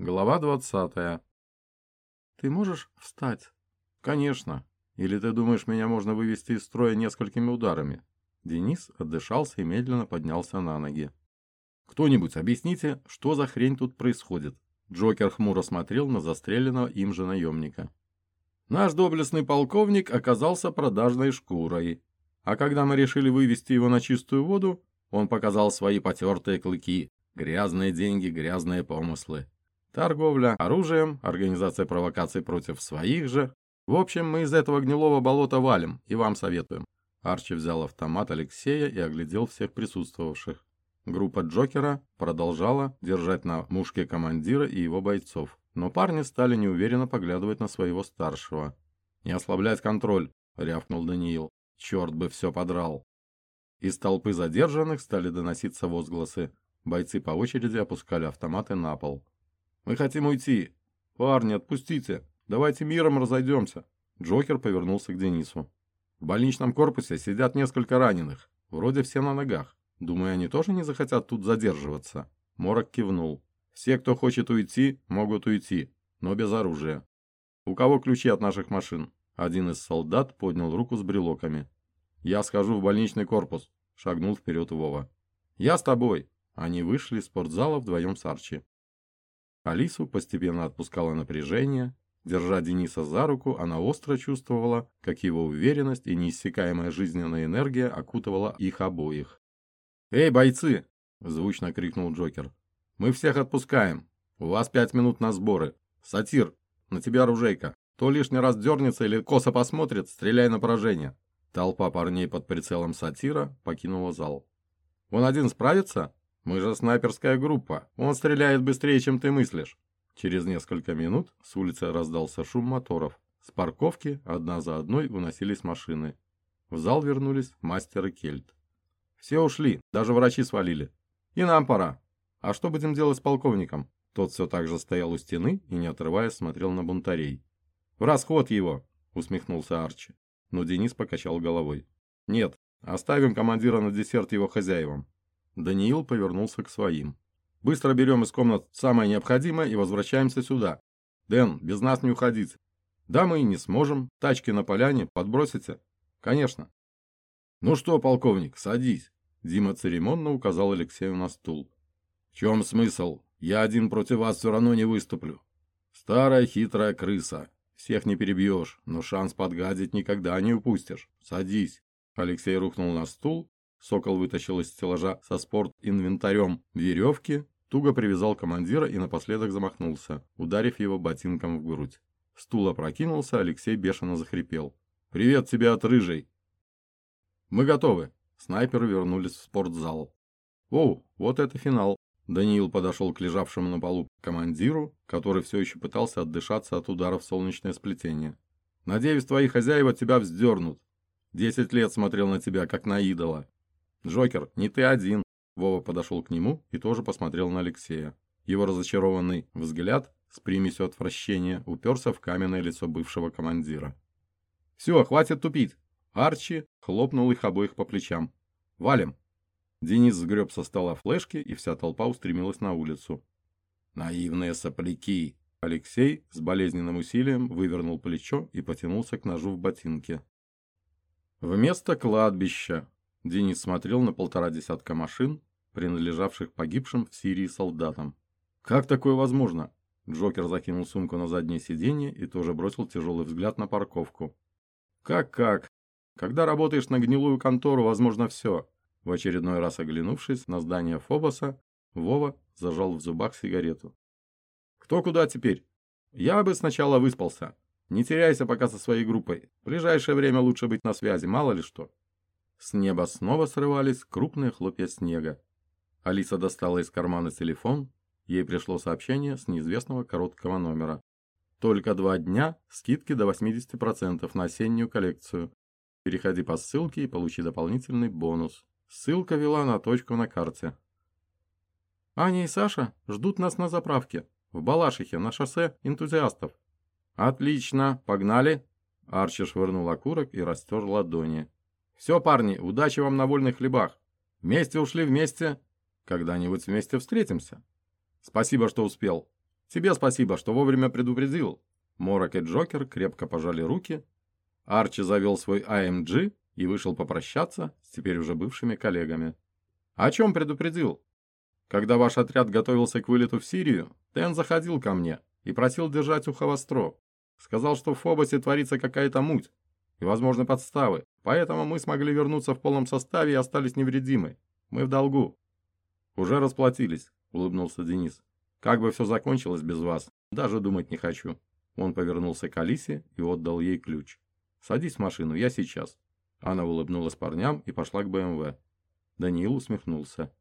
Глава 20. Ты можешь встать? Конечно. Или ты думаешь, меня можно вывести из строя несколькими ударами? Денис отдышался и медленно поднялся на ноги. Кто-нибудь объясните, что за хрень тут происходит? Джокер хмуро смотрел на застреленного им же наемника. Наш доблестный полковник оказался продажной шкурой. А когда мы решили вывести его на чистую воду, он показал свои потертые клыки. Грязные деньги, грязные помыслы. Торговля оружием, организация провокаций против своих же. В общем, мы из этого гнилого болота валим, и вам советуем. Арчи взял автомат Алексея и оглядел всех присутствовавших. Группа Джокера продолжала держать на мушке командира и его бойцов, но парни стали неуверенно поглядывать на своего старшего. «Не ослаблять контроль», — рявкнул Даниил. «Черт бы все подрал». Из толпы задержанных стали доноситься возгласы. Бойцы по очереди опускали автоматы на пол. Мы хотим уйти. Парни, отпустите. Давайте миром разойдемся. Джокер повернулся к Денису. В больничном корпусе сидят несколько раненых. Вроде все на ногах. Думаю, они тоже не захотят тут задерживаться. Морок кивнул. Все, кто хочет уйти, могут уйти, но без оружия. У кого ключи от наших машин? Один из солдат поднял руку с брелоками. Я схожу в больничный корпус. Шагнул вперед Вова. Я с тобой. Они вышли из спортзала вдвоем с Арчи. Алису постепенно отпускало напряжение. Держа Дениса за руку, она остро чувствовала, как его уверенность и неиссякаемая жизненная энергия окутывала их обоих. «Эй, бойцы!» – звучно крикнул Джокер. «Мы всех отпускаем. У вас пять минут на сборы. Сатир, на тебя оружейка. То лишний раз дернется или косо посмотрит, стреляй на поражение». Толпа парней под прицелом сатира покинула зал. «Он один справится?» Мы же снайперская группа. Он стреляет быстрее, чем ты мыслишь. Через несколько минут с улицы раздался шум моторов. С парковки одна за одной выносились машины. В зал вернулись мастер кельт. Все ушли, даже врачи свалили. И нам пора. А что будем делать с полковником? Тот все так же стоял у стены и, не отрываясь, смотрел на бунтарей. «В расход его!» — усмехнулся Арчи. Но Денис покачал головой. «Нет, оставим командира на десерт его хозяевам. Даниил повернулся к своим. «Быстро берем из комнат самое необходимое и возвращаемся сюда. Дэн, без нас не уходить. Да, мы и не сможем. Тачки на поляне подбросите?» «Конечно». «Ну что, полковник, садись». Дима церемонно указал Алексею на стул. «В чем смысл? Я один против вас все равно не выступлю. Старая хитрая крыса. Всех не перебьешь, но шанс подгадить никогда не упустишь. Садись». Алексей рухнул на стул Сокол вытащил из стеллажа со спорт-инвентарем веревки, туго привязал командира и напоследок замахнулся, ударив его ботинком в грудь. Стул опрокинулся, Алексей бешено захрипел. «Привет тебе от рыжей!» «Мы готовы!» Снайперы вернулись в спортзал. «Оу, вот это финал!» Даниил подошел к лежавшему на полу командиру, который все еще пытался отдышаться от ударов солнечное сплетение. «Надеюсь, твои хозяева тебя вздернут. Десять лет смотрел на тебя, как на идола. «Джокер, не ты один!» Вова подошел к нему и тоже посмотрел на Алексея. Его разочарованный взгляд с примесью отвращения уперся в каменное лицо бывшего командира. «Все, хватит тупить!» Арчи хлопнул их обоих по плечам. «Валим!» Денис сгреб со стола флешки, и вся толпа устремилась на улицу. «Наивные сопляки!» Алексей с болезненным усилием вывернул плечо и потянулся к ножу в ботинке. Вместо кладбища Денис смотрел на полтора десятка машин, принадлежавших погибшим в Сирии солдатам. «Как такое возможно?» Джокер закинул сумку на заднее сиденье и тоже бросил тяжелый взгляд на парковку. «Как-как? Когда работаешь на гнилую контору, возможно все». В очередной раз оглянувшись на здание Фобоса, Вова зажал в зубах сигарету. «Кто куда теперь? Я бы сначала выспался. Не теряйся пока со своей группой. В ближайшее время лучше быть на связи, мало ли что». С неба снова срывались крупные хлопья снега. Алиса достала из кармана телефон. Ей пришло сообщение с неизвестного короткого номера. Только два дня, скидки до 80% на осеннюю коллекцию. Переходи по ссылке и получи дополнительный бонус. Ссылка вела на точку на карте. Аня и Саша ждут нас на заправке, в Балашихе, на шоссе энтузиастов. Отлично, погнали. Арчи швырнул окурок и растер ладони. Все, парни, удачи вам на вольных хлебах. Вместе ушли вместе. Когда-нибудь вместе встретимся. Спасибо, что успел. Тебе спасибо, что вовремя предупредил». Морок и Джокер крепко пожали руки. Арчи завел свой АМГ и вышел попрощаться с теперь уже бывшими коллегами. «О чем предупредил?» «Когда ваш отряд готовился к вылету в Сирию, Тен заходил ко мне и просил держать ухо востро. Сказал, что в Фобосе творится какая-то муть и, возможно, подставы, поэтому мы смогли вернуться в полном составе и остались невредимы. Мы в долгу». «Уже расплатились», — улыбнулся Денис. «Как бы все закончилось без вас, даже думать не хочу». Он повернулся к Алисе и отдал ей ключ. «Садись в машину, я сейчас». Она улыбнулась парням и пошла к БМВ. Даниил усмехнулся.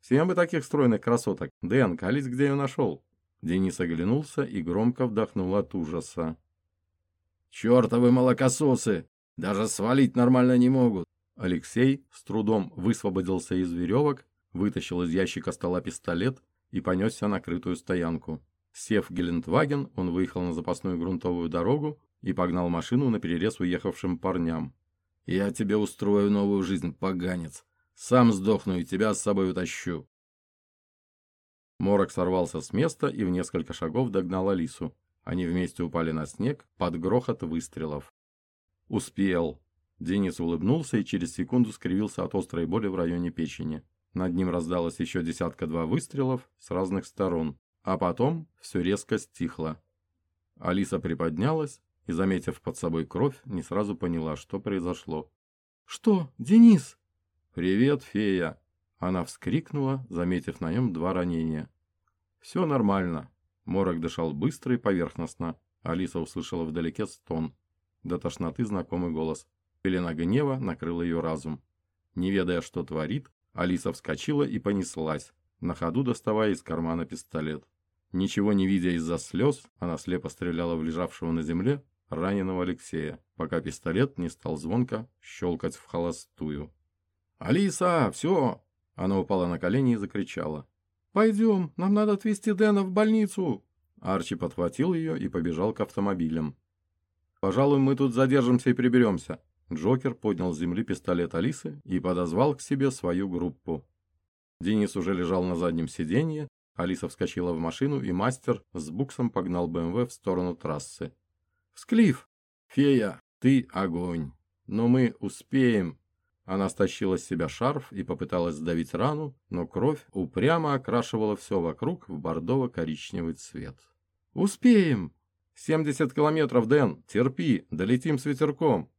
«Всем бы таких стройных красоток. Дэн, колись где ее нашел?» Денис оглянулся и громко вдохнул от ужаса. «Чертовы молокососы! Даже свалить нормально не могут!» Алексей с трудом высвободился из веревок, вытащил из ящика стола пистолет и понесся на крытую стоянку. Сев в Гелендваген, он выехал на запасную грунтовую дорогу и погнал машину на перерез уехавшим парням. «Я тебе устрою новую жизнь, поганец! Сам сдохну и тебя с собой утащу!» Морок сорвался с места и в несколько шагов догнал Алису. Они вместе упали на снег под грохот выстрелов. «Успел!» Денис улыбнулся и через секунду скривился от острой боли в районе печени. Над ним раздалось еще десятка-два выстрелов с разных сторон, а потом все резко стихло. Алиса приподнялась и, заметив под собой кровь, не сразу поняла, что произошло. «Что, Денис?» «Привет, фея!» Она вскрикнула, заметив на нем два ранения. «Все нормально». Морок дышал быстро и поверхностно. Алиса услышала вдалеке стон. До тошноты знакомый голос. Пелена гнева накрыла ее разум. Не ведая, что творит, Алиса вскочила и понеслась, на ходу доставая из кармана пистолет. Ничего не видя из-за слез, она слепо стреляла в лежавшего на земле раненого Алексея, пока пистолет не стал звонко щелкать в холостую. «Алиса, все!» Она упала на колени и закричала. «Пойдем, нам надо отвезти Дэна в больницу!» Арчи подхватил ее и побежал к автомобилям. «Пожалуй, мы тут задержимся и приберемся». Джокер поднял с земли пистолет Алисы и подозвал к себе свою группу. Денис уже лежал на заднем сиденье, Алиса вскочила в машину, и мастер с буксом погнал БМВ в сторону трассы. «Склиф! Фея, ты огонь! Но мы успеем!» Она стащила с себя шарф и попыталась сдавить рану, но кровь упрямо окрашивала все вокруг в бордово-коричневый цвет. «Успеем! Семьдесят километров, Дэн! Терпи! Долетим с ветерком!»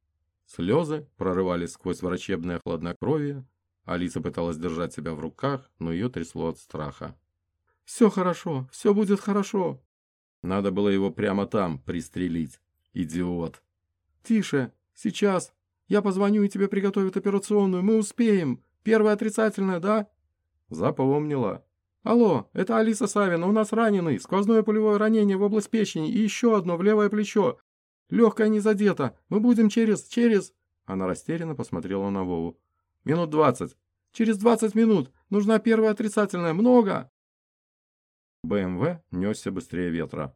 Слезы прорывались сквозь врачебное хладнокровие. Алиса пыталась держать себя в руках, но ее трясло от страха. «Все хорошо, все будет хорошо!» Надо было его прямо там пристрелить. Идиот. «Тише, сейчас!» Я позвоню, и тебе приготовят операционную. Мы успеем. Первая отрицательная, да?» Запомнила. «Алло, это Алиса Савина. У нас раненый. Сквозное пулевое ранение в область печени и еще одно в левое плечо. Легкое не задето. Мы будем через... через...» Она растерянно посмотрела на Вову. «Минут двадцать. Через двадцать минут. Нужна первая отрицательная. Много!» БМВ несся быстрее ветра.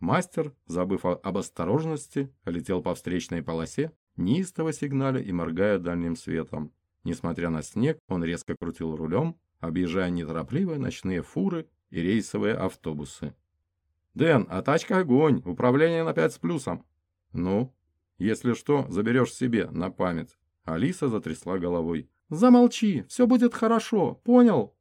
Мастер, забыв об осторожности, летел по встречной полосе, неистово сигналя и моргая дальним светом. Несмотря на снег, он резко крутил рулем, объезжая неторопливо ночные фуры и рейсовые автобусы. «Дэн, а тачка огонь, управление на пять с плюсом». «Ну, если что, заберешь себе, на память». Алиса затрясла головой. «Замолчи, все будет хорошо, понял?»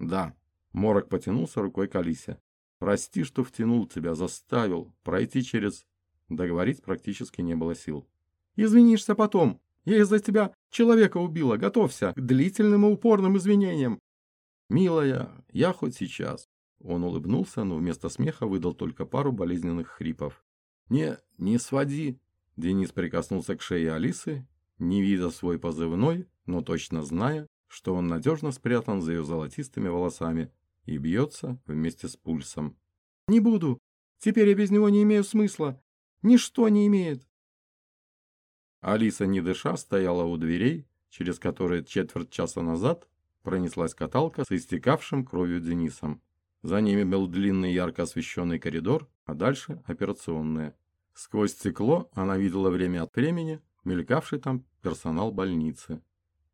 «Да». Морок потянулся рукой к Алисе. «Прости, что втянул тебя, заставил. Пройти через...» Договорить практически не было сил. Извинишься потом. Я из-за тебя человека убила. Готовься к длительным и упорным извинениям. Милая, я хоть сейчас. Он улыбнулся, но вместо смеха выдал только пару болезненных хрипов. Не, не своди. Денис прикоснулся к шее Алисы, не видя свой позывной, но точно зная, что он надежно спрятан за ее золотистыми волосами и бьется вместе с пульсом. «Не буду. Теперь я без него не имею смысла. Ничто не имеет. Алиса, не дыша, стояла у дверей, через которые четверть часа назад пронеслась каталка с истекавшим кровью Денисом. За ними был длинный ярко освещенный коридор, а дальше операционная. Сквозь стекло она видела время от времени мелькавший там персонал больницы.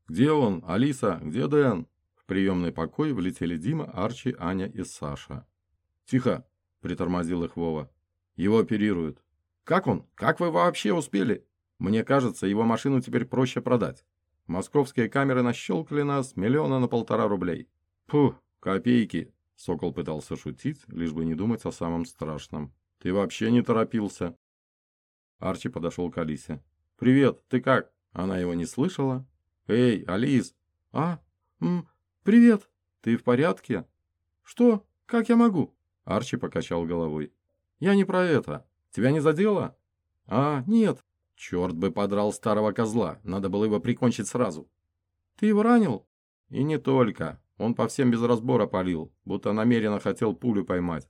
«Где он? Алиса? Где Дэн?» В приемный покой влетели Дима, Арчи, Аня и Саша. «Тихо! – притормозил их Вова. «Его оперируют». «Как он? Как вы вообще успели?» «Мне кажется, его машину теперь проще продать. Московские камеры нащелкали нас миллиона на полтора рублей». «Пуh, копейки!» – Сокол пытался шутить, лишь бы не думать о самом страшном. «Ты вообще не торопился?» Арчи подошел к Алисе. «Привет, ты как?» Она его не слышала. «Эй, Алис!» «А? М, привет! Ты в порядке?» «Что? Как я могу?» Арчи покачал головой. «Я не про это. Тебя не задело?» «А, нет». «Черт бы подрал старого козла. Надо было его прикончить сразу». «Ты его ранил?» «И не только. Он по всем без разбора палил, будто намеренно хотел пулю поймать».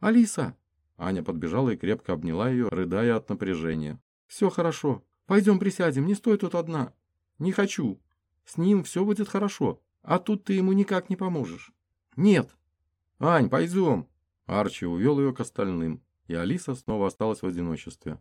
«Алиса!» Аня подбежала и крепко обняла ее, рыдая от напряжения. «Все хорошо. Пойдем присядем, не стой тут одна». «Не хочу. С ним все будет хорошо, а тут ты ему никак не поможешь». «Нет». «Ань, пойдем». Арчи увел ее к остальным, и Алиса снова осталась в одиночестве.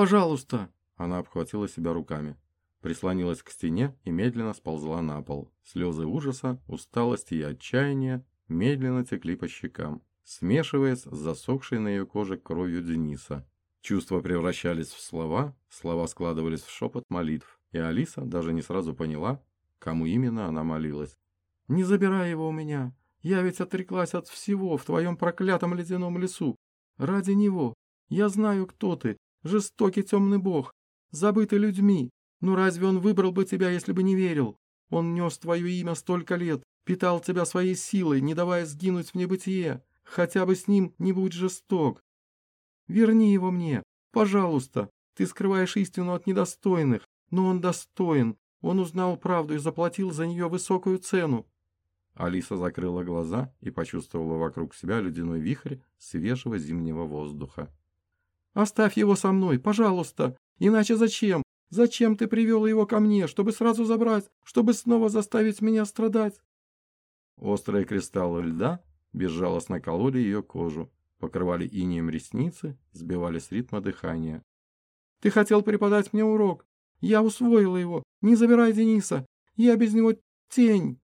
«Пожалуйста!» Она обхватила себя руками, прислонилась к стене и медленно сползла на пол. Слезы ужаса, усталости и отчаяния медленно текли по щекам смешиваясь с засохшей на ее коже кровью Дениса. Чувства превращались в слова, слова складывались в шепот молитв, и Алиса даже не сразу поняла, кому именно она молилась. «Не забирай его у меня! Я ведь отреклась от всего в твоем проклятом ледяном лесу! Ради него! Я знаю, кто ты! Жестокий темный бог! Забытый людьми! Ну разве он выбрал бы тебя, если бы не верил? Он нес твое имя столько лет, питал тебя своей силой, не давая сгинуть в небытие. Хотя бы с ним не будь жесток. Верни его мне, пожалуйста. Ты скрываешь истину от недостойных, но он достоин. Он узнал правду и заплатил за нее высокую цену. Алиса закрыла глаза и почувствовала вокруг себя ледяной вихрь свежего зимнего воздуха. «Оставь его со мной, пожалуйста! Иначе зачем? Зачем ты привел его ко мне, чтобы сразу забрать, чтобы снова заставить меня страдать?» Острые кристаллы льда безжалостно кололи ее кожу, покрывали инием ресницы, сбивали с ритма дыхания. «Ты хотел преподать мне урок. Я усвоила его. Не забирай Дениса. Я без него тень».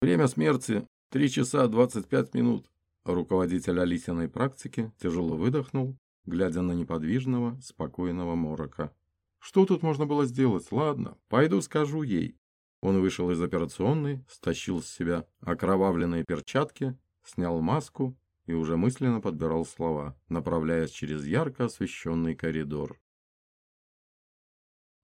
Время смерти — три часа двадцать пять минут. Руководитель Алисиной практики тяжело выдохнул, глядя на неподвижного, спокойного морока. Что тут можно было сделать? Ладно, пойду скажу ей. Он вышел из операционной, стащил с себя окровавленные перчатки, снял маску и уже мысленно подбирал слова, направляясь через ярко освещенный коридор.